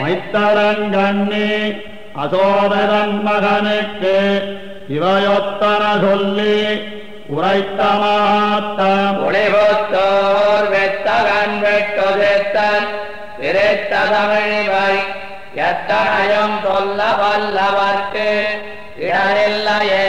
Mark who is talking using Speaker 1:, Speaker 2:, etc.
Speaker 1: மைத்தரங்கண்ணி அசோதரன் மகனுக்கு இவையொத்தன சொல்லி உரைத்த மாத்தம்.
Speaker 2: ஒளிபுத்தோர் வெத்தகன் வெட்டுதித்தன் விரைத்த தமிழிவை எத்தனையும் சொல்ல வல்லவர்க்கு இடரில்லையே.